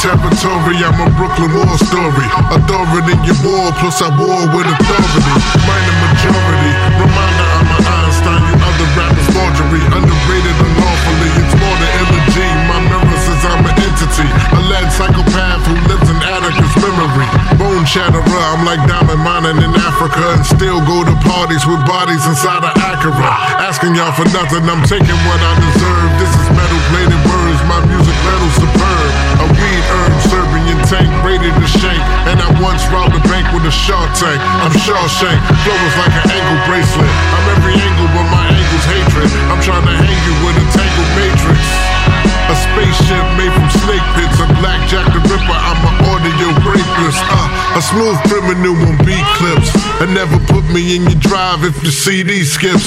territory, I'm a Brooklyn war story. Authority in your war, plus I war with authority. Minor majority, reminder I'm an Einstein, you other rappers forgery. Underrated unlawfully, it's more than elegy. My mirror says I'm an entity, a led psychopath who lives in Atticus memory. Bone chatterer, I'm like diamond mining in Africa and still go to parties with bodies inside of Acura. Asking y'all for nothing, I'm taking what I deserve. This is metal plated rated to shank. And I once robbed a bank with a shark tank. I'm Shawshank, flow is like an ankle bracelet. I'm every angle, but my angle's hatred. I'm trying to hang you with a tangled matrix. A spaceship made from snake pits, a blackjack the ripper. I'm an audio rapist. Uh, a smooth criminal on beat clips. And never put me in your drive if your CD skips.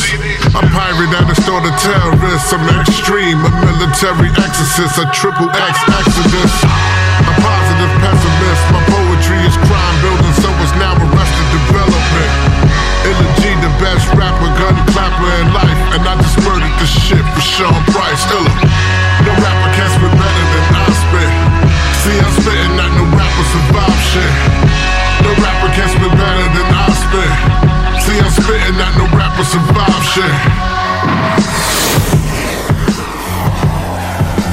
A pirate at the start of terrorist. I'm extreme, a military exorcist, a triple X exodus. Price. Illa. No rapper can spit better than I spit. See, I'm spitting that no rapper survive shit. No rapper can spit better than I spit. See, I'm spitting that no rapper survive shit.